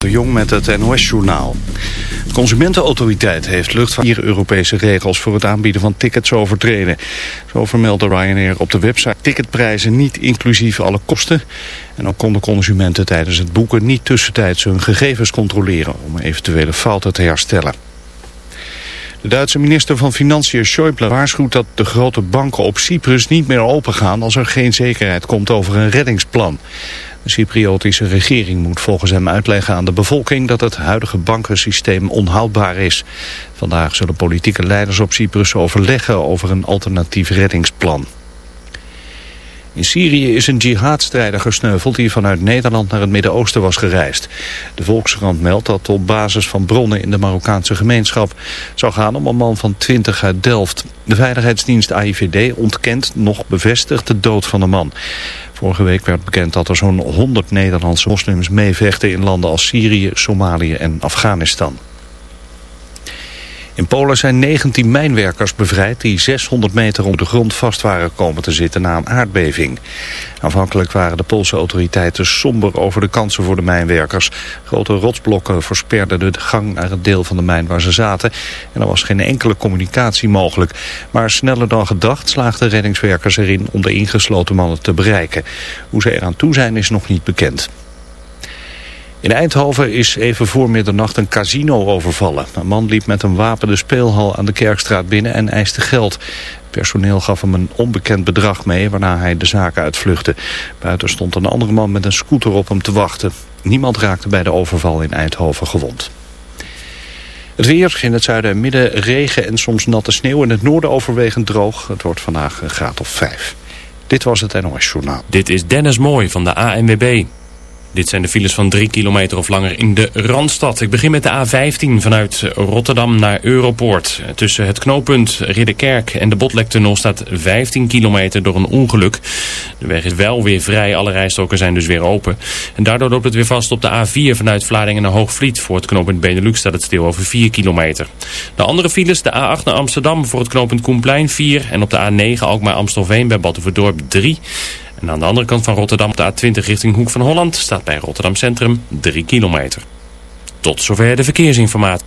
De Jong met het NOS-journaal. De Consumentenautoriteit heeft luchtvaart Europese regels voor het aanbieden van tickets overtreden. Zo vermeldde Ryanair op de website ticketprijzen niet inclusief alle kosten. En ook konden consumenten tijdens het boeken niet tussentijds hun gegevens controleren om eventuele fouten te herstellen. De Duitse minister van Financiën Schäuble waarschuwt dat de grote banken op Cyprus niet meer opengaan als er geen zekerheid komt over een reddingsplan. De Cypriotische regering moet volgens hem uitleggen aan de bevolking dat het huidige bankensysteem onhoudbaar is. Vandaag zullen politieke leiders op Cyprus overleggen over een alternatief reddingsplan. In Syrië is een jihadstrijder gesneuveld die vanuit Nederland naar het Midden-Oosten was gereisd. De Volkskrant meldt dat op basis van bronnen in de Marokkaanse gemeenschap zou gaan om een man van 20 uit Delft. De veiligheidsdienst AIVD ontkent nog bevestigd de dood van de man. Vorige week werd bekend dat er zo'n 100 Nederlandse moslims meevechten in landen als Syrië, Somalië en Afghanistan. In Polen zijn 19 mijnwerkers bevrijd die 600 meter onder de grond vast waren komen te zitten na een aardbeving. Aanvankelijk waren de Poolse autoriteiten somber over de kansen voor de mijnwerkers. Grote rotsblokken versperden de gang naar het deel van de mijn waar ze zaten en er was geen enkele communicatie mogelijk. Maar sneller dan gedacht slaagden reddingswerkers erin om de ingesloten mannen te bereiken. Hoe ze eraan toe zijn is nog niet bekend. In Eindhoven is even voor middernacht een casino overvallen. Een man liep met een wapen de speelhal aan de Kerkstraat binnen en eiste geld. Personeel gaf hem een onbekend bedrag mee, waarna hij de zaken uitvluchtte. Buiten stond een andere man met een scooter op hem te wachten. Niemand raakte bij de overval in Eindhoven gewond. Het weer, in het zuiden en midden regen en soms natte sneeuw. In het noorden overwegend droog. Het wordt vandaag een graad of vijf. Dit was het NOS Journaal. Dit is Dennis Mooi van de ANWB. Dit zijn de files van 3 kilometer of langer in de Randstad. Ik begin met de A15 vanuit Rotterdam naar Europoort. Tussen het knooppunt Ridderkerk en de Botlektunnel staat 15 kilometer door een ongeluk. De weg is wel weer vrij, alle rijstroken zijn dus weer open. En daardoor loopt het weer vast op de A4 vanuit Vlaardingen naar Hoogvliet. Voor het knooppunt Benelux staat het stil over 4 kilometer. De andere files, de A8 naar Amsterdam voor het knooppunt Koenplein 4. En op de A9 ook maar Amstelveen bij Battenverdorp 3. En aan de andere kant van Rotterdam, de A20 richting Hoek van Holland, staat bij Rotterdam Centrum 3 kilometer. Tot zover de verkeersinformatie.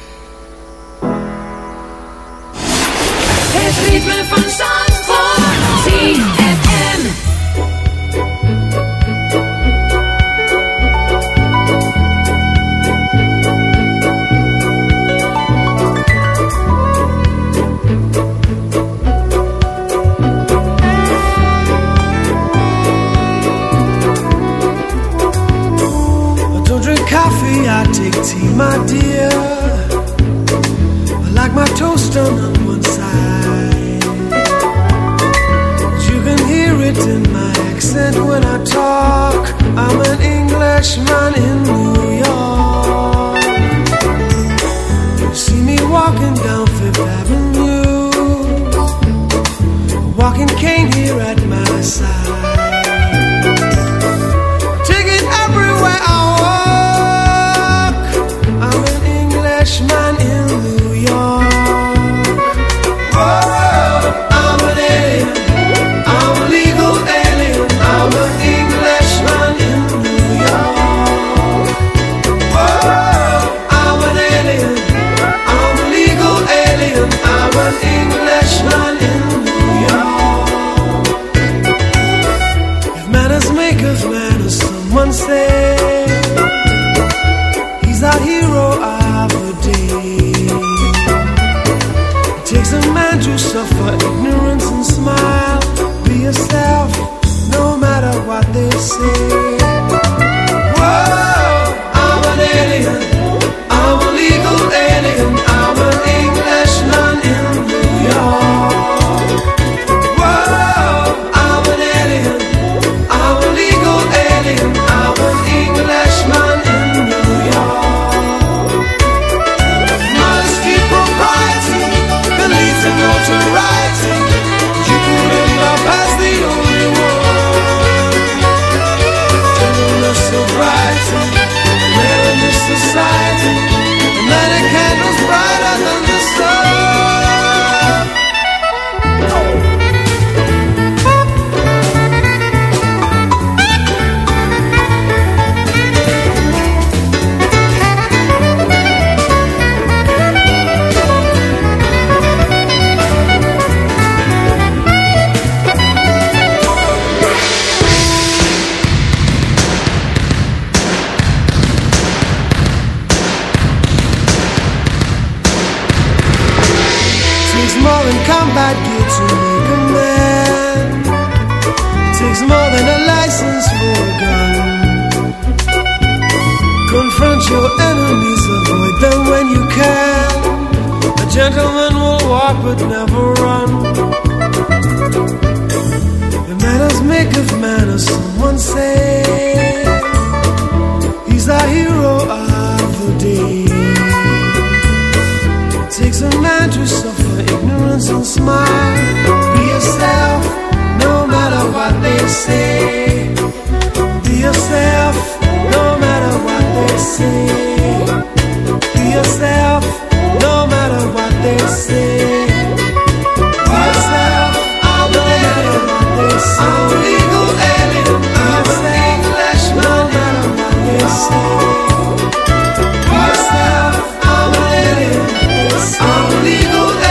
Talk. I'm an Englishman in New York. You see me walking down Fifth Avenue, walking cane here at my side. smile. Be yourself, no matter what they say. Be yourself, no matter what they say. Be yourself, no matter what they say. Be yourself, I'm no matter. I'm legal alien. I'm an no matter what they say. Be yourself, I'm an alien. I'm legal.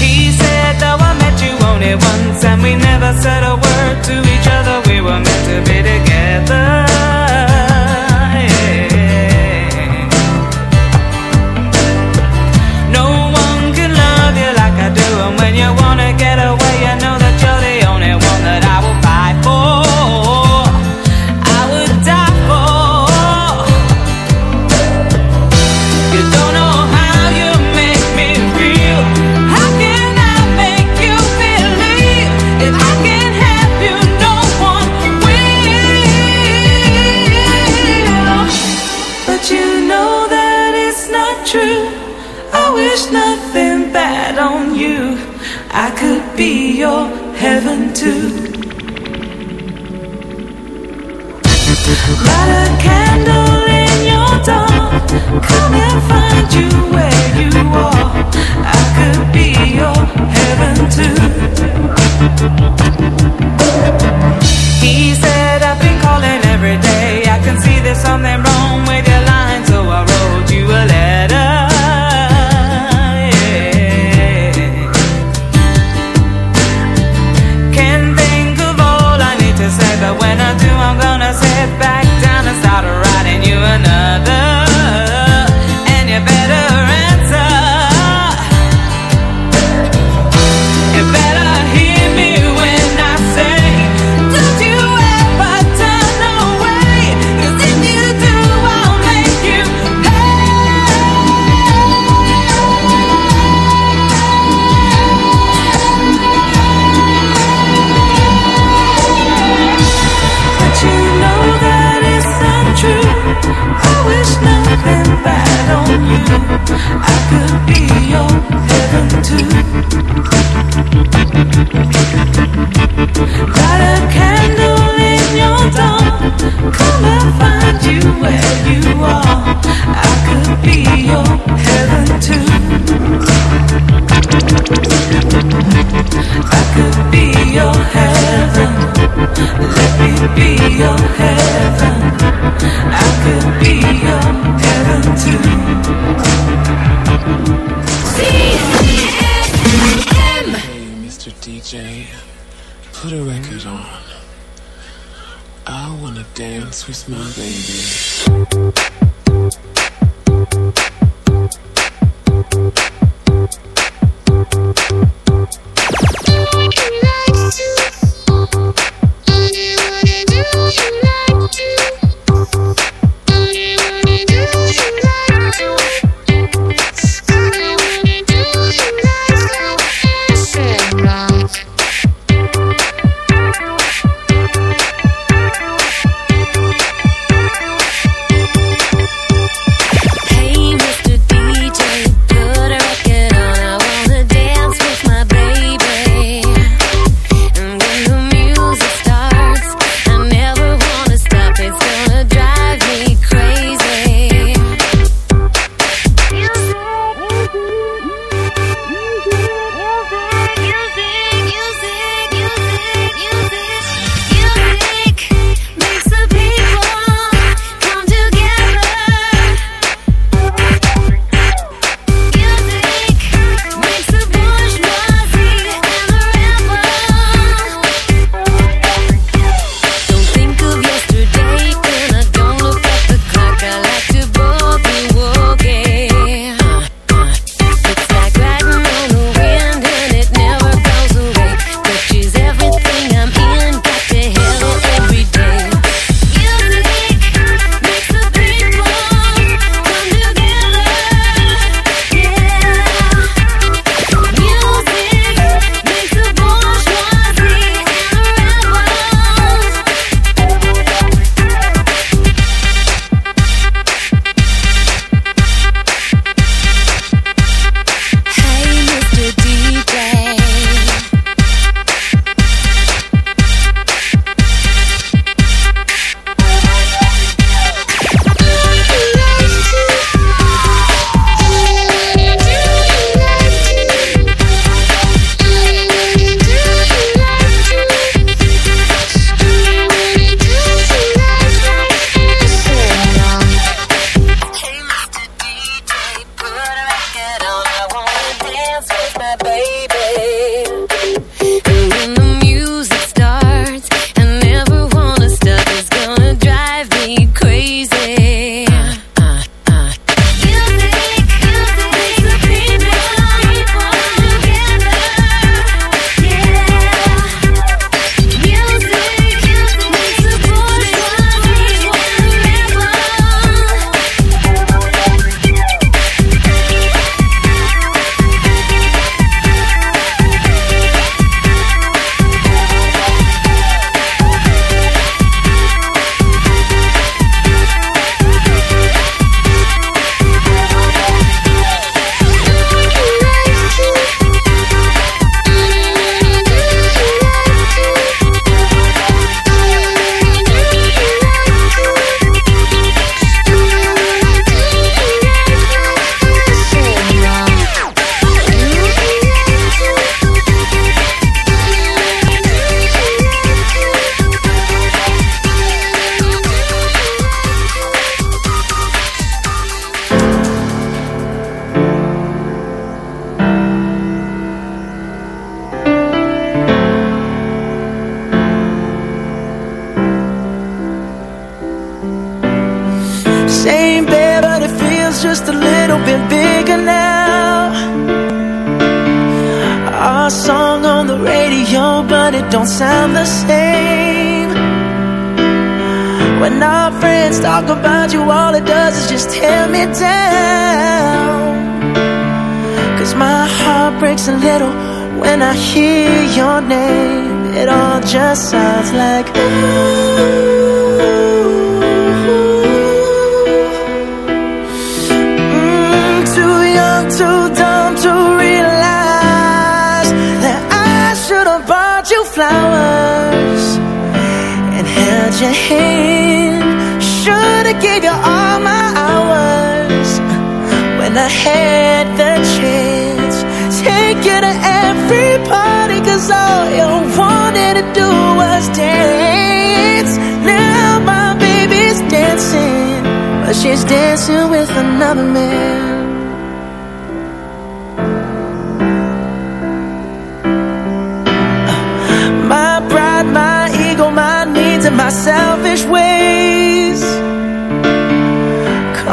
He said, though I met you only once, and we never said a word to each other. Too.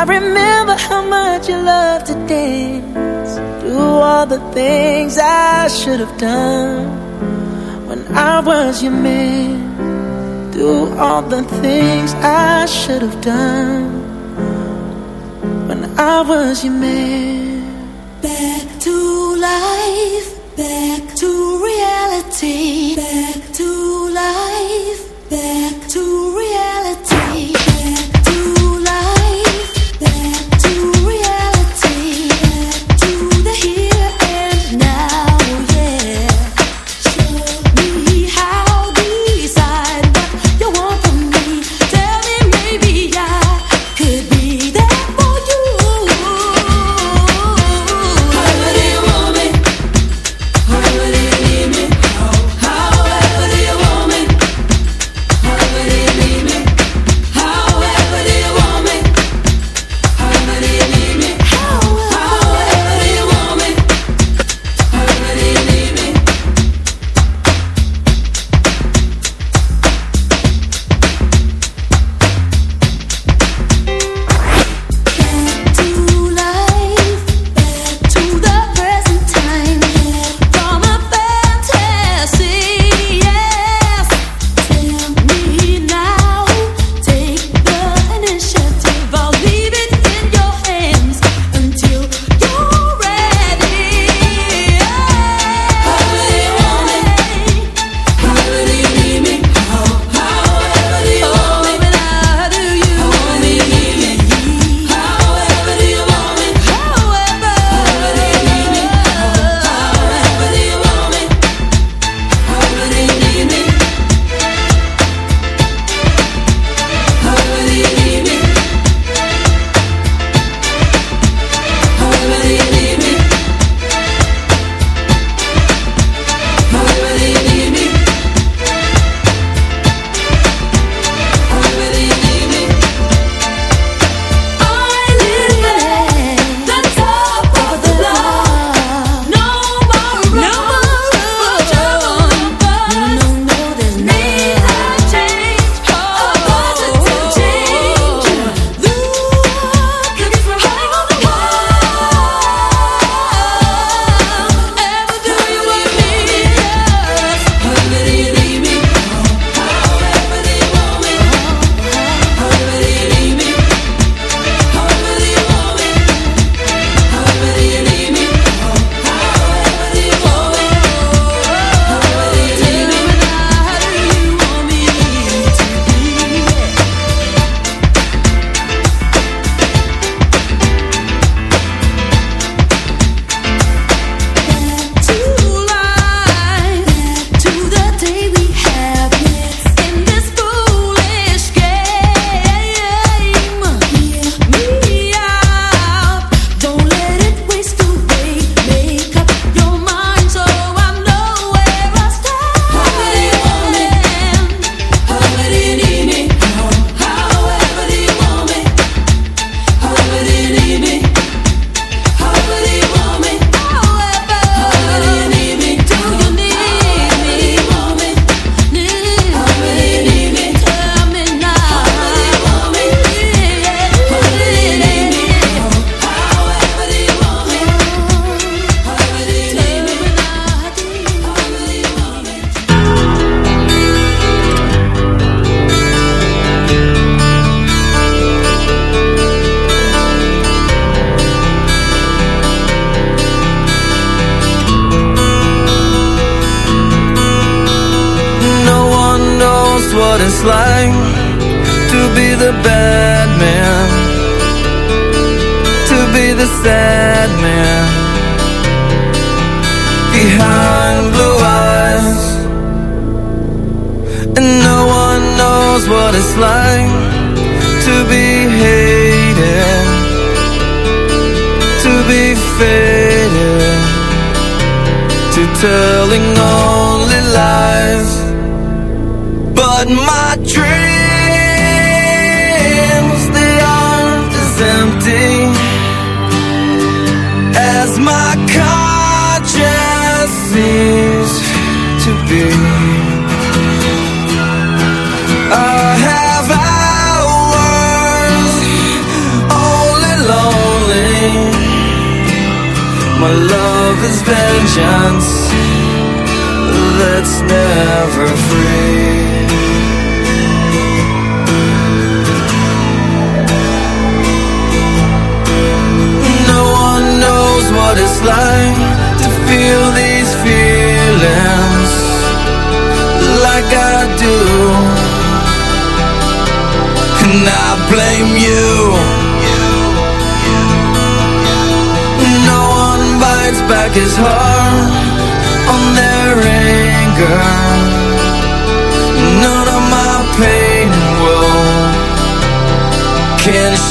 I remember how much you loved to dance. Do all the things I should have done when I was your man. Do all the things I should have done when I was your man. Back to life, back to reality, back to life, back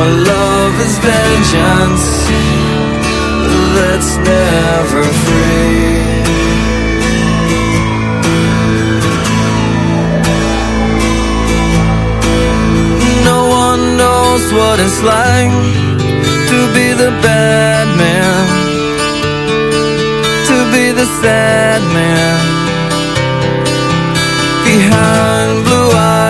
My love is vengeance that's never free. No one knows what it's like to be the bad man, to be the sad man behind blue eyes.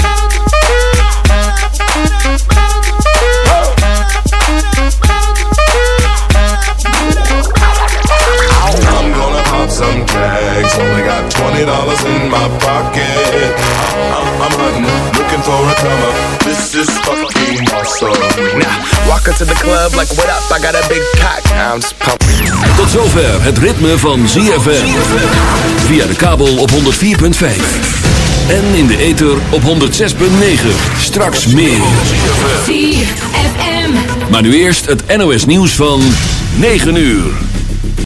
twenty dollars in my pocket. I'm, I'm hunting, looking for a come up. This is fucking awesome. Now, walk into the club like, what up? I got a big cock. I'm just pumping. Tot zover het ritme van ZFM. Via de kabel op 104.5. En in de ether op 106.9. Straks meer. ZFM. Maar nu eerst het NOS nieuws van 9 uur.